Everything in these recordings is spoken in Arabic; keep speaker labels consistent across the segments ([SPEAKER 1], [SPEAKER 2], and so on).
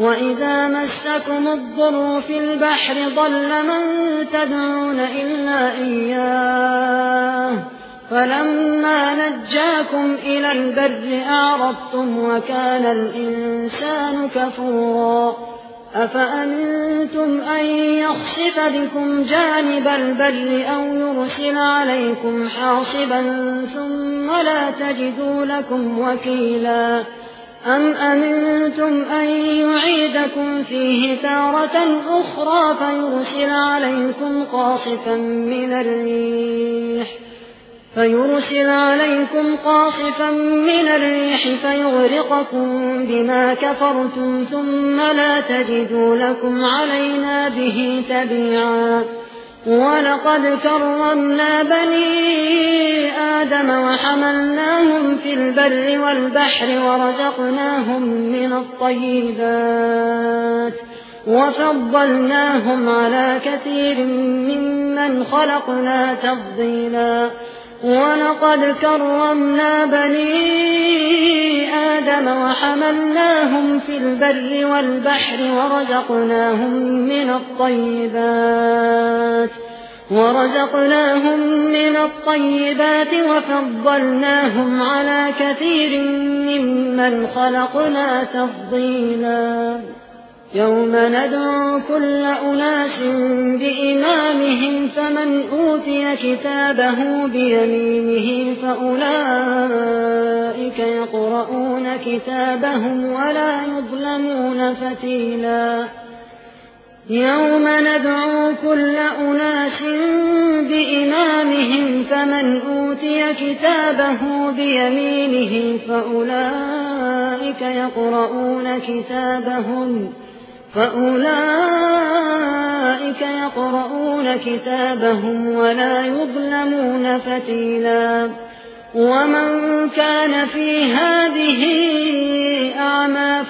[SPEAKER 1] وإذا مسكم الضر في البحر ضل من تدعون إلا إياه فلما نجاكم إلى البر أعرضتم وكان الإنسان كفورا أفأمنتم أن يخسف بكم جانب البر أو يرسل عليكم حاصبا ثم لا تجدوا لكم وكيلا أم أمنتم أن يعيدكم فيه تارة أخرى فيرسل عليكم قاصفا من الريح فيرسل عليكم قاصفا من الريح فيغرقكم بما كفرتم ثم لا تجدوا لكم علينا به تبيعا ولقد كرمنا بني آدم وحملناهم في البر والبحر ورزقناهم من الطيبات وفضلناهم على كثير ممن خلقنا تفضيلا ولقد كرمنا بني آدم وحملناهم في البر والبحر ورزقناهم من الطيبات ورزقناهم من الطيبات وفضلناهم على كثير ممن خلقنا تفضيلا يوم ندعو كل أناس بإمامهم فمن أوتي كتابه بيمينه فأولئك يقرؤون كتابهم ولا يظلمون فتيلا يوم ندعو كل أناس بإمامهم فمن أوتي كتابه بيمينه فأولئك يقرؤون كتابهم فأولئك يقرؤون كتابهم ولا يظلمون فتيلا ومن كان في هذه أعمى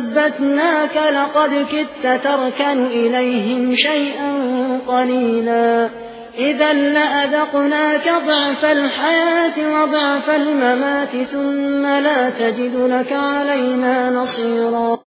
[SPEAKER 1] ثبتناك لقد كدت تركن إليهم شيئا قليلا إذا لأذقناك ضعف الحياة وضعف الممات ثم لا تجد لك علينا نصيرا